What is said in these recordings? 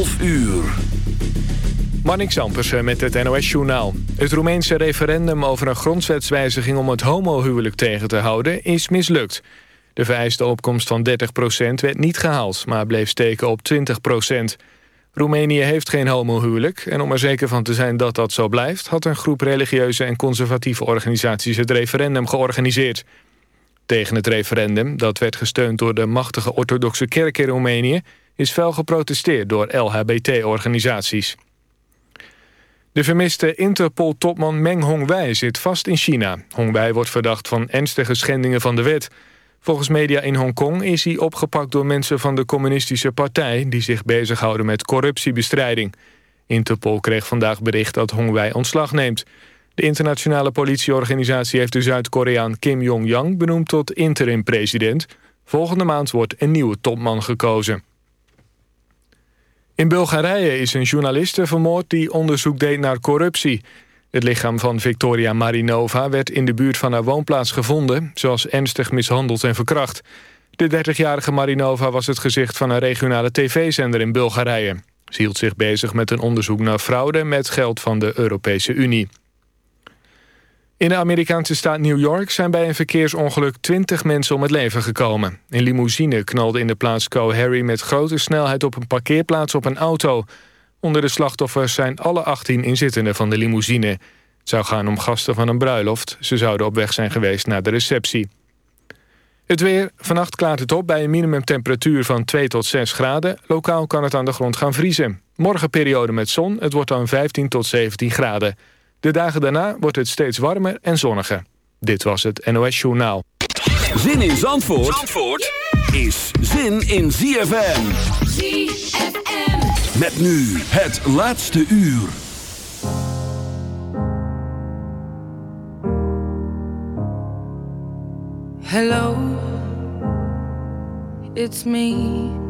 12 uur. Marnik Zampersen met het NOS-journaal. Het Roemeense referendum over een grondwetswijziging... om het homohuwelijk tegen te houden, is mislukt. De vereiste opkomst van 30% werd niet gehaald... maar bleef steken op 20% Roemenië heeft geen homohuwelijk... en om er zeker van te zijn dat dat zo blijft... had een groep religieuze en conservatieve organisaties... het referendum georganiseerd. Tegen het referendum, dat werd gesteund door de machtige orthodoxe kerk in Roemenië... is fel geprotesteerd door LHBT-organisaties. De vermiste Interpol-topman Meng Hongwei zit vast in China. Hongwei wordt verdacht van ernstige schendingen van de wet. Volgens media in Hongkong is hij opgepakt door mensen van de communistische partij... die zich bezighouden met corruptiebestrijding. Interpol kreeg vandaag bericht dat Hongwei ontslag neemt. De internationale politieorganisatie heeft de Zuid-Koreaan Kim Jong-yang... benoemd tot interim-president. Volgende maand wordt een nieuwe topman gekozen. In Bulgarije is een journaliste vermoord die onderzoek deed naar corruptie. Het lichaam van Victoria Marinova werd in de buurt van haar woonplaats gevonden... zoals ernstig mishandeld en verkracht. De 30-jarige Marinova was het gezicht van een regionale tv-zender in Bulgarije. Ze hield zich bezig met een onderzoek naar fraude met geld van de Europese Unie. In de Amerikaanse staat New York zijn bij een verkeersongeluk 20 mensen om het leven gekomen. Een limousine knalde in de plaats Harry met grote snelheid op een parkeerplaats op een auto. Onder de slachtoffers zijn alle 18 inzittenden van de limousine. Het zou gaan om gasten van een bruiloft. Ze zouden op weg zijn geweest naar de receptie. Het weer. Vannacht klaart het op bij een minimumtemperatuur van 2 tot 6 graden. Lokaal kan het aan de grond gaan vriezen. Morgen periode met zon. Het wordt dan 15 tot 17 graden. De dagen daarna wordt het steeds warmer en zonniger. Dit was het NOS Journaal. Zin in Zandvoort, Zandvoort is zin in ZFM. ZFM. Met nu het laatste uur. Hello, it's me.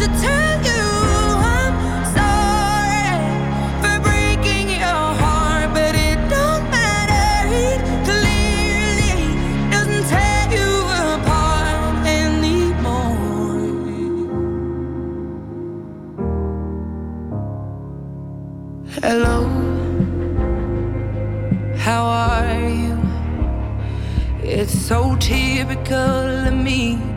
to turn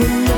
Remember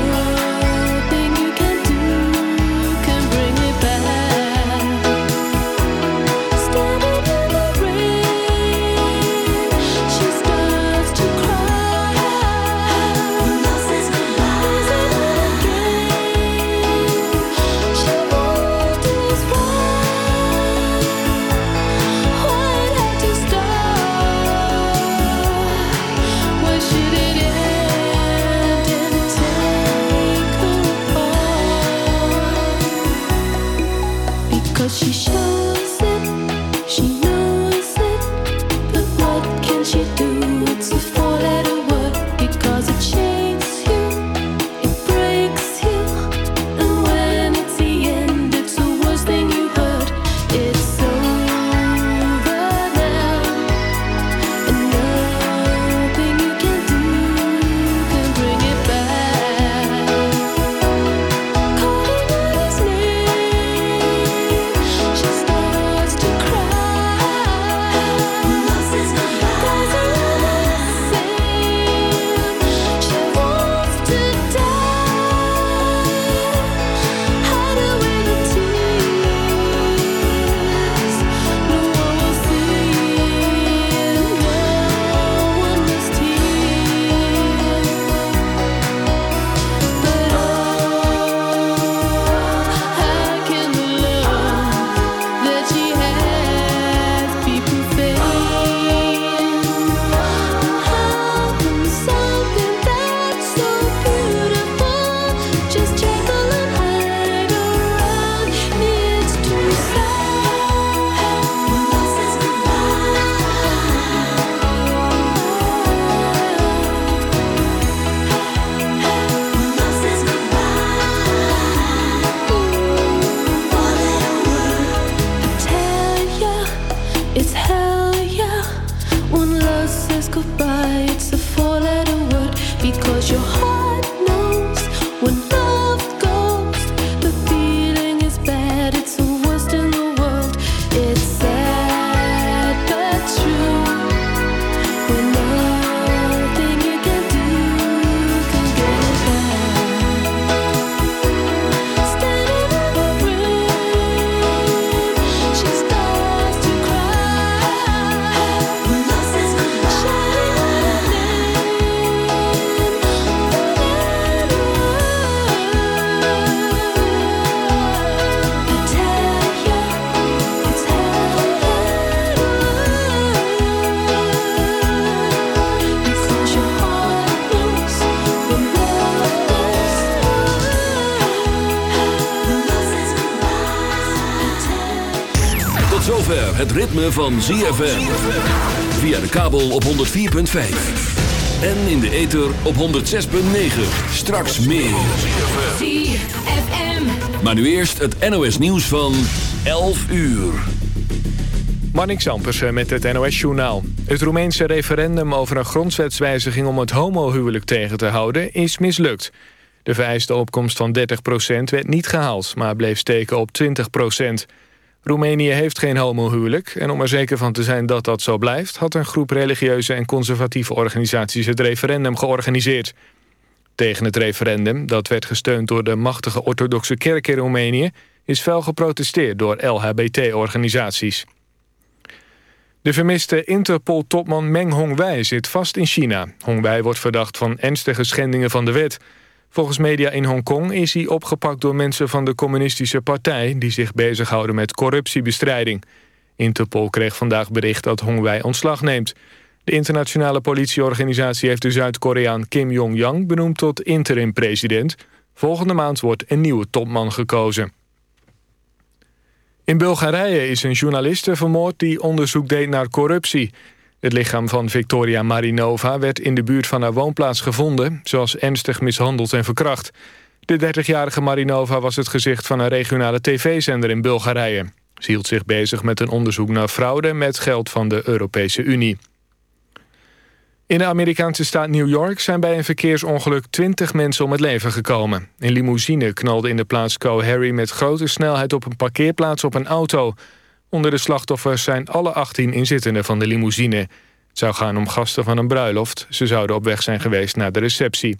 ritme van ZFM. Via de kabel op 104.5. En in de ether op 106.9. Straks meer. ZFM. Maar nu eerst het NOS nieuws van 11 uur. Marnik Sampersen met het NOS-journaal. Het Roemeense referendum over een grondwetswijziging... om het homohuwelijk tegen te houden, is mislukt. De vereiste opkomst van 30% werd niet gehaald... maar bleef steken op 20 Roemenië heeft geen homohuwelijk... en om er zeker van te zijn dat dat zo blijft... had een groep religieuze en conservatieve organisaties... het referendum georganiseerd. Tegen het referendum, dat werd gesteund door de machtige orthodoxe kerk in Roemenië... is fel geprotesteerd door LHBT-organisaties. De vermiste Interpol-topman Meng Hongwei zit vast in China. Hongwei wordt verdacht van ernstige schendingen van de wet. Volgens media in Hongkong is hij opgepakt door mensen van de communistische partij... die zich bezighouden met corruptiebestrijding. Interpol kreeg vandaag bericht dat Hongwei ontslag neemt. De internationale politieorganisatie heeft de Zuid-Koreaan Kim Jong-yang... benoemd tot interim-president. Volgende maand wordt een nieuwe topman gekozen. In Bulgarije is een journaliste vermoord die onderzoek deed naar corruptie. Het lichaam van Victoria Marinova werd in de buurt van haar woonplaats gevonden... zoals ernstig mishandeld en verkracht. De 30-jarige Marinova was het gezicht van een regionale tv-zender in Bulgarije. Ze hield zich bezig met een onderzoek naar fraude met geld van de Europese Unie. In de Amerikaanse staat New York zijn bij een verkeersongeluk 20 mensen om het leven gekomen. Een limousine knalde in de plaats Harry met grote snelheid op een parkeerplaats op een auto. Onder de slachtoffers zijn alle 18 inzittenden van de limousine. Het zou gaan om gasten van een bruiloft. Ze zouden op weg zijn geweest naar de receptie.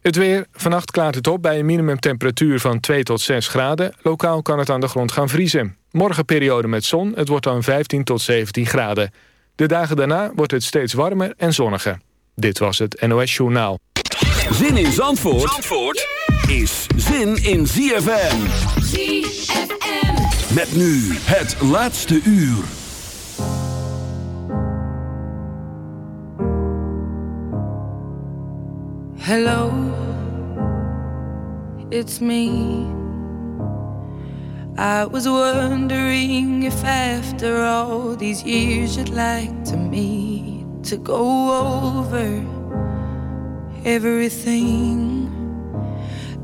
Het weer. Vannacht klaart het op bij een minimumtemperatuur van 2 tot 6 graden. Lokaal kan het aan de grond gaan vriezen. Morgen periode met zon. Het wordt dan 15 tot 17 graden. De dagen daarna wordt het steeds warmer en zonniger. Dit was het NOS Journaal. Zin in Zandvoort, Zandvoort is zin in ZFM. ZFM. Met nu het laatste uur. Hello, it's me. I was wondering if after all these years you'd like to meet to go over everything.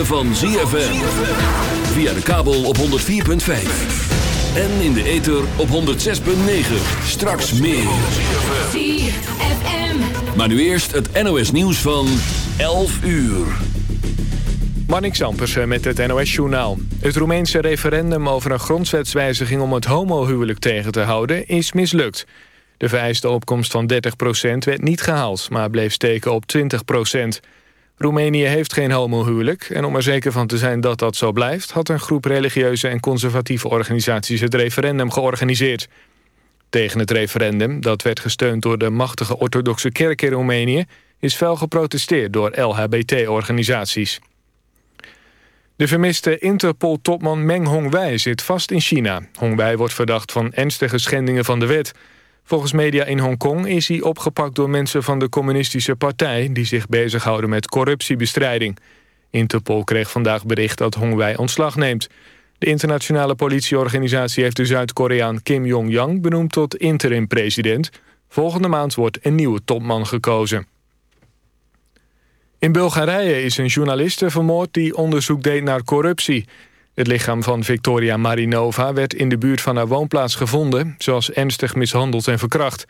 Van ZFM. Via de kabel op 104.5. En in de ether op 106.9. Straks meer. ZFM. Maar nu eerst het NOS nieuws van 11 uur. Marnik Sampersen met het NOS-journaal. Het Roemeense referendum over een grondwetswijziging... om het homohuwelijk tegen te houden, is mislukt. De vereiste opkomst van 30% werd niet gehaald... maar bleef steken op 20 Roemenië heeft geen homohuwelijk... en om er zeker van te zijn dat dat zo blijft... had een groep religieuze en conservatieve organisaties... het referendum georganiseerd. Tegen het referendum, dat werd gesteund door de machtige orthodoxe kerk in Roemenië... is fel geprotesteerd door LHBT-organisaties. De vermiste Interpol-topman Meng Hongwei zit vast in China. Hongwei wordt verdacht van ernstige schendingen van de wet... Volgens media in Hongkong is hij opgepakt door mensen van de communistische partij... die zich bezighouden met corruptiebestrijding. Interpol kreeg vandaag bericht dat Hongwei ontslag neemt. De internationale politieorganisatie heeft de Zuid-Koreaan Kim Jong-yang... benoemd tot interim-president. Volgende maand wordt een nieuwe topman gekozen. In Bulgarije is een journaliste vermoord die onderzoek deed naar corruptie... Het lichaam van Victoria Marinova werd in de buurt van haar woonplaats gevonden... zoals ernstig mishandeld en verkracht.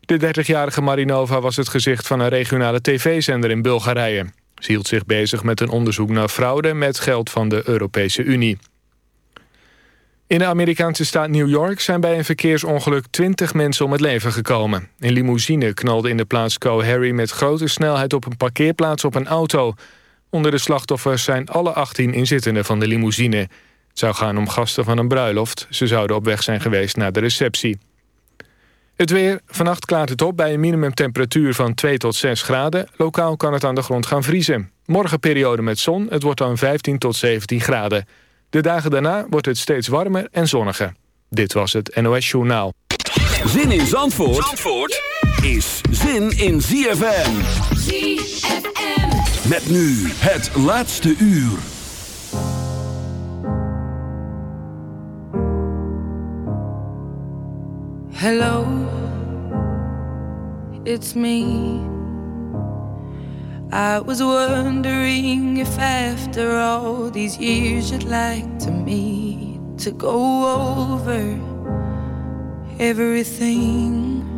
De 30-jarige Marinova was het gezicht van een regionale tv-zender in Bulgarije. Ze hield zich bezig met een onderzoek naar fraude met geld van de Europese Unie. In de Amerikaanse staat New York zijn bij een verkeersongeluk 20 mensen om het leven gekomen. Een limousine knalde in de plaats Harry met grote snelheid op een parkeerplaats op een auto. Onder de slachtoffers zijn alle 18 inzittenden van de limousine. Het zou gaan om gasten van een bruiloft. Ze zouden op weg zijn geweest naar de receptie. Het weer. Vannacht klaart het op bij een minimumtemperatuur van 2 tot 6 graden. Lokaal kan het aan de grond gaan vriezen. Morgen periode met zon. Het wordt dan 15 tot 17 graden. De dagen daarna wordt het steeds warmer en zonniger. Dit was het NOS Journaal. Zin in Zandvoort, Zandvoort is zin in ZFM. ZFM. Met nu het laatste uur. Hello, it's me. I was wondering if after all these years you'd like to meet to go over everything.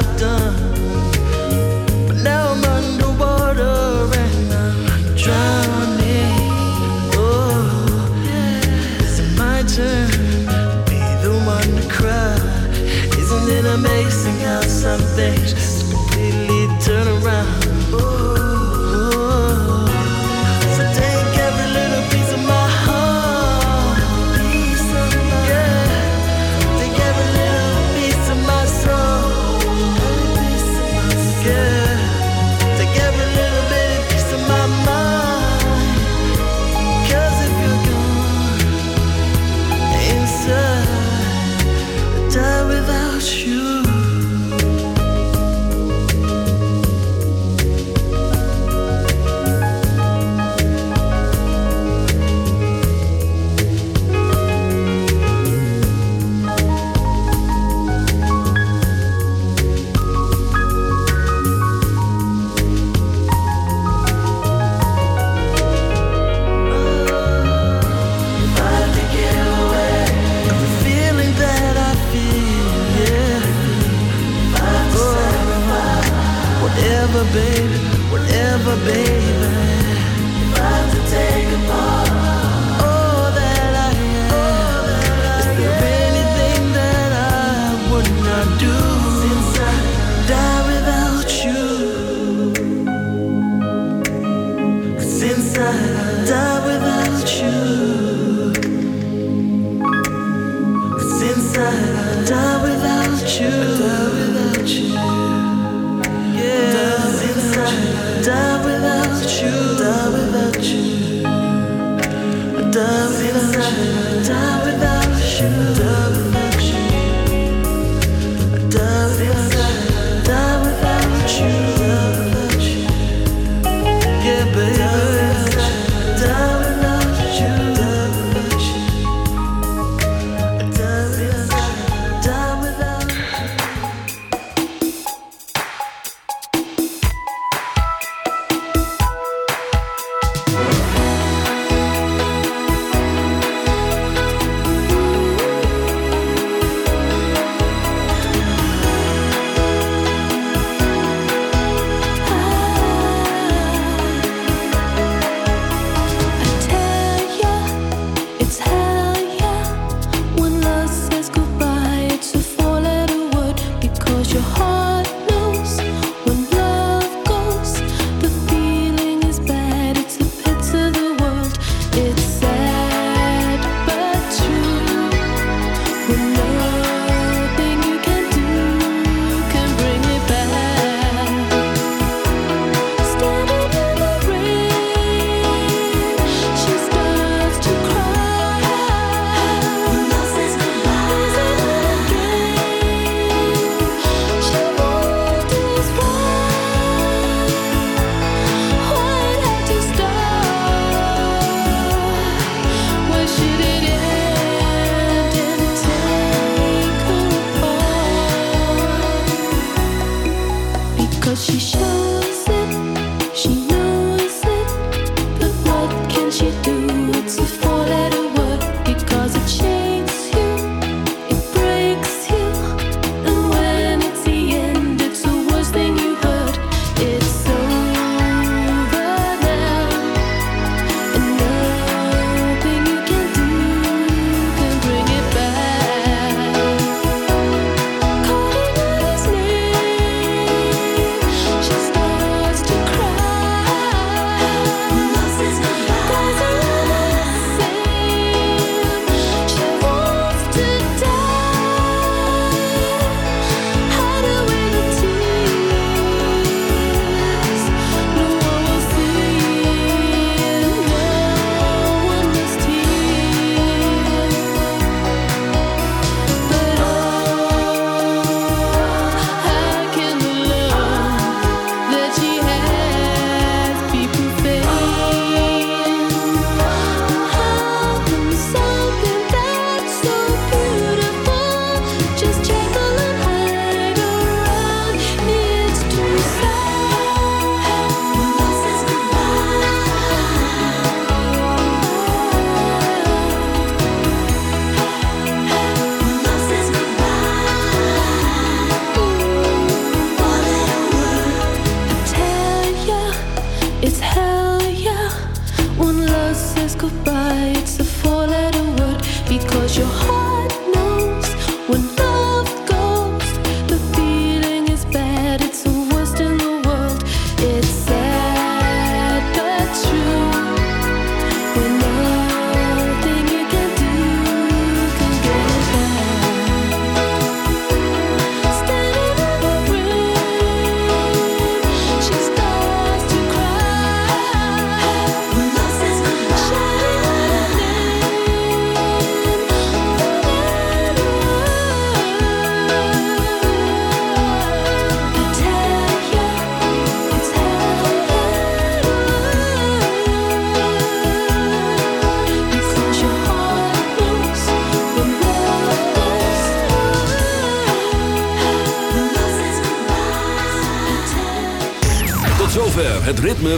I've done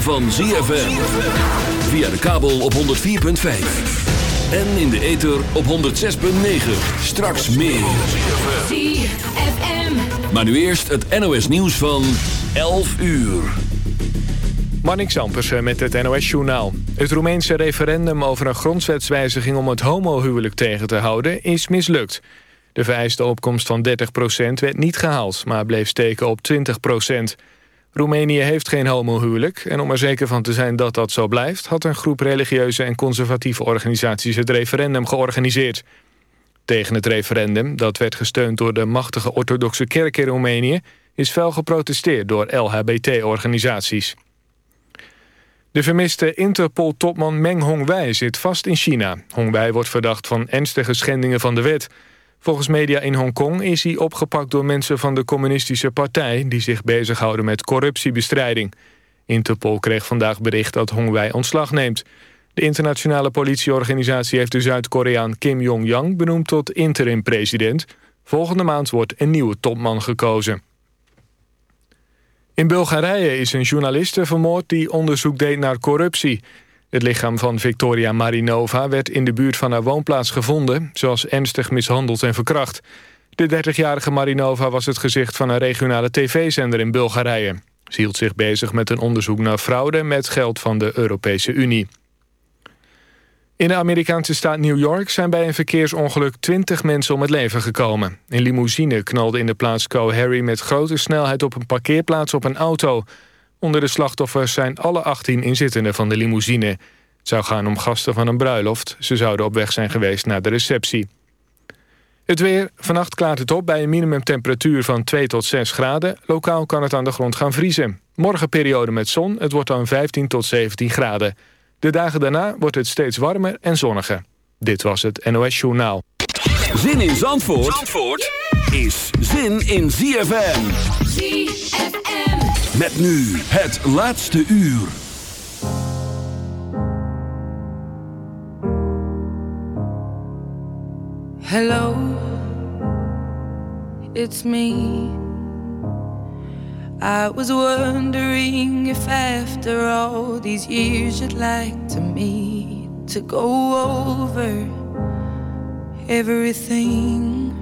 van ZFM. Via de kabel op 104.5. En in de ether op 106.9. Straks meer. ZFM. Maar nu eerst het NOS nieuws van... 11 uur. Marnik Zampersen met het NOS-journaal. Het Roemeense referendum over een grondwetswijziging... om het homohuwelijk tegen te houden, is mislukt. De vereiste opkomst van 30% werd niet gehaald... maar bleef steken op 20 Roemenië heeft geen homohuwelijk... en om er zeker van te zijn dat dat zo blijft... had een groep religieuze en conservatieve organisaties... het referendum georganiseerd. Tegen het referendum, dat werd gesteund door de machtige orthodoxe kerk in Roemenië... is fel geprotesteerd door LHBT-organisaties. De vermiste Interpol-topman Meng Hongwei zit vast in China. Hongwei wordt verdacht van ernstige schendingen van de wet. Volgens media in Hongkong is hij opgepakt door mensen van de communistische partij... die zich bezighouden met corruptiebestrijding. Interpol kreeg vandaag bericht dat Hongwei ontslag neemt. De internationale politieorganisatie heeft de Zuid-Koreaan Kim Jong-yang... benoemd tot interim-president. Volgende maand wordt een nieuwe topman gekozen. In Bulgarije is een journaliste vermoord die onderzoek deed naar corruptie. Het lichaam van Victoria Marinova werd in de buurt van haar woonplaats gevonden... zoals ernstig mishandeld en verkracht. De 30-jarige Marinova was het gezicht van een regionale tv-zender in Bulgarije. Ze hield zich bezig met een onderzoek naar fraude met geld van de Europese Unie. In de Amerikaanse staat New York zijn bij een verkeersongeluk 20 mensen om het leven gekomen. Een limousine knalde in de plaats Harry met grote snelheid op een parkeerplaats op een auto. Onder de slachtoffers zijn alle 18 inzittenden van de limousine. Het zou gaan om gasten van een bruiloft. Ze zouden op weg zijn geweest naar de receptie. Het weer. Vannacht klaart het op bij een minimumtemperatuur van 2 tot 6 graden. Lokaal kan het aan de grond gaan vriezen. Morgen periode met zon. Het wordt dan 15 tot 17 graden. De dagen daarna wordt het steeds warmer en zonniger. Dit was het NOS Journaal. Zin in Zandvoort, Zandvoort is zin in ZFM. ZFM. Met nu het laatste uur. Hello, it's me. I was wondering if after all these years you'd like to meet to go over everything.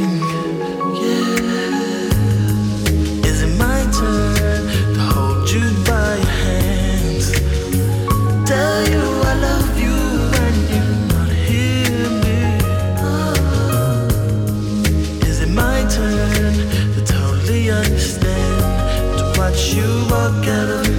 you look at me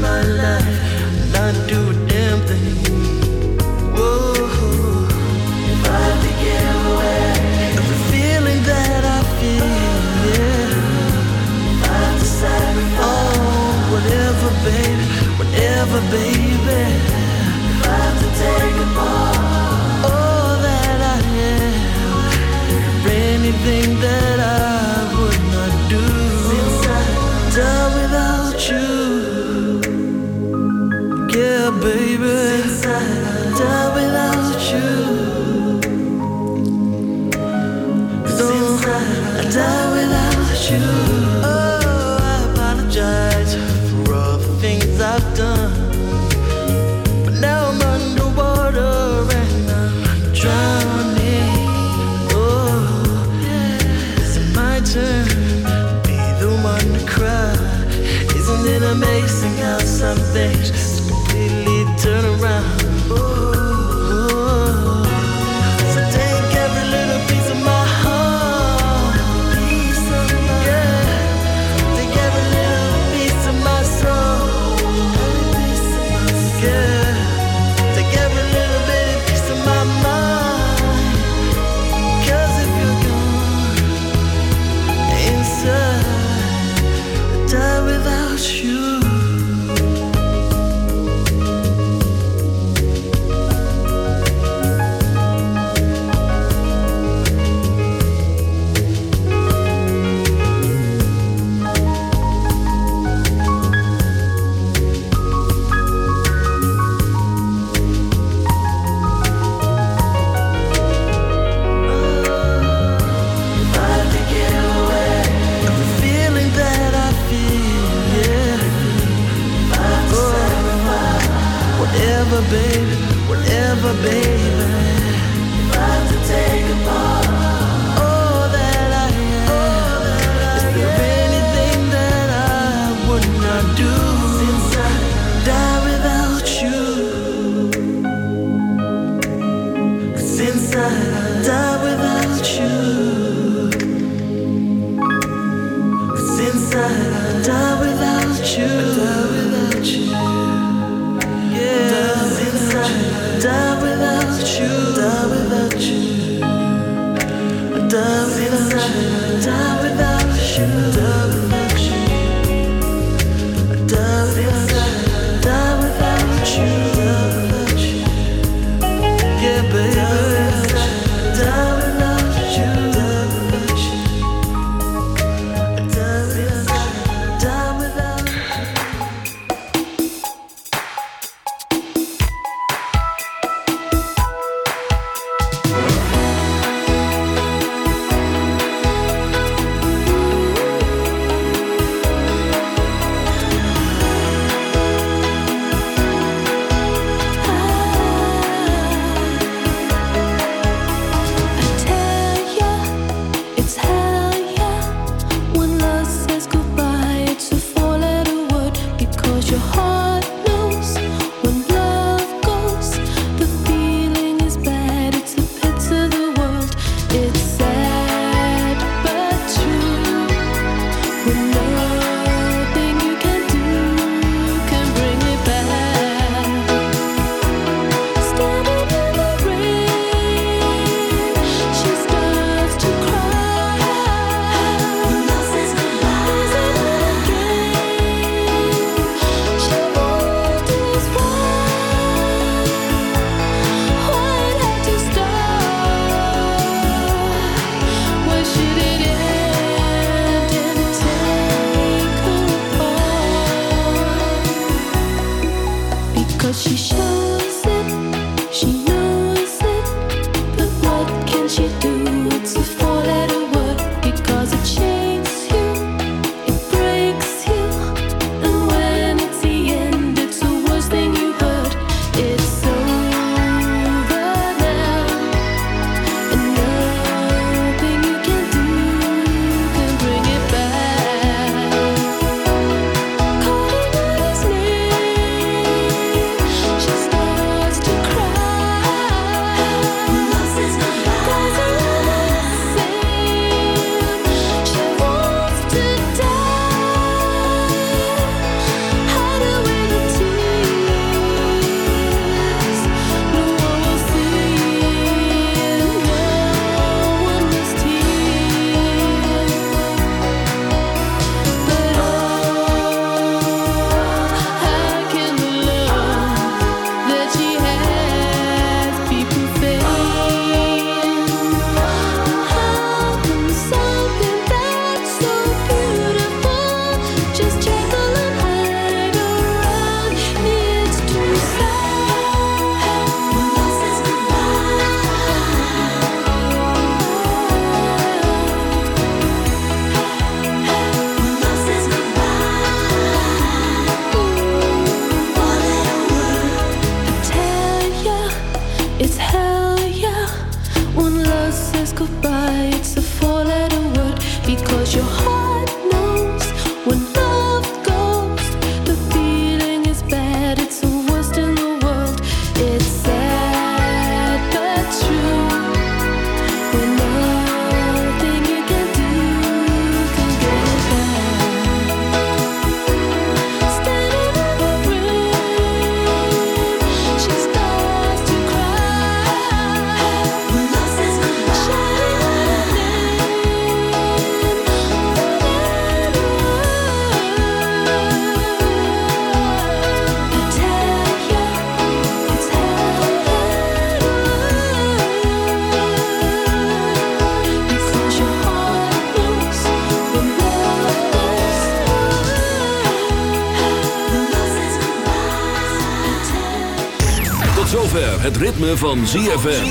zover het ritme van ZFM.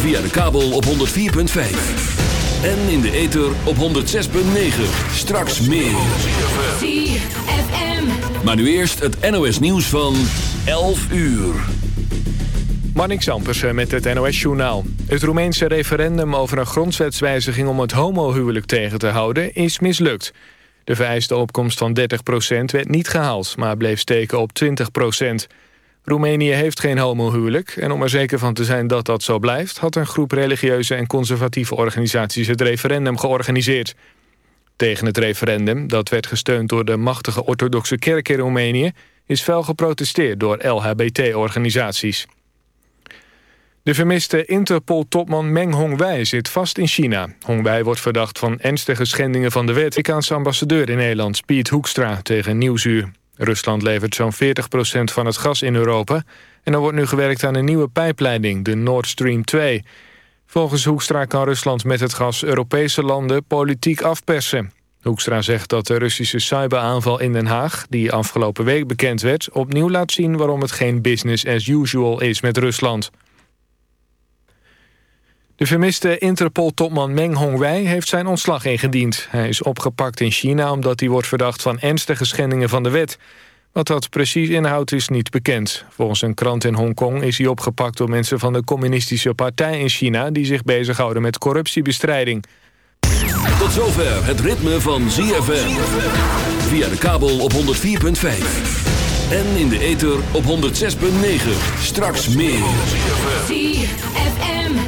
Via de kabel op 104.5. En in de ether op 106.9. Straks meer. ZFM. Maar nu eerst het NOS nieuws van 11 uur. Marnik Sampersen met het NOS-journaal. Het Roemeense referendum over een grondwetswijziging om het homohuwelijk tegen te houden is mislukt. De vereiste opkomst van 30% werd niet gehaald, maar bleef steken op 20 Roemenië heeft geen homohuwelijk en om er zeker van te zijn dat dat zo blijft... had een groep religieuze en conservatieve organisaties het referendum georganiseerd. Tegen het referendum, dat werd gesteund door de machtige orthodoxe kerk in Roemenië... is fel geprotesteerd door LHBT-organisaties. De vermiste Interpol-topman Meng Hongwei zit vast in China. Hongwei wordt verdacht van ernstige schendingen van de wet. Amerikaanse ambassadeur in Nederland, Piet Hoekstra, tegen Nieuwsuur. Rusland levert zo'n 40% van het gas in Europa... en er wordt nu gewerkt aan een nieuwe pijpleiding, de Nord Stream 2. Volgens Hoekstra kan Rusland met het gas Europese landen politiek afpersen. Hoekstra zegt dat de Russische cyberaanval in Den Haag... die afgelopen week bekend werd, opnieuw laat zien... waarom het geen business as usual is met Rusland. De vermiste Interpol-topman Meng Hongwei heeft zijn ontslag ingediend. Hij is opgepakt in China omdat hij wordt verdacht van ernstige schendingen van de wet. Wat dat precies inhoudt is niet bekend. Volgens een krant in Hongkong is hij opgepakt door mensen van de communistische partij in China... die zich bezighouden met corruptiebestrijding. Tot zover het ritme van ZFM. Via de kabel op 104.5. En in de ether op 106.9. Straks meer. ZFM.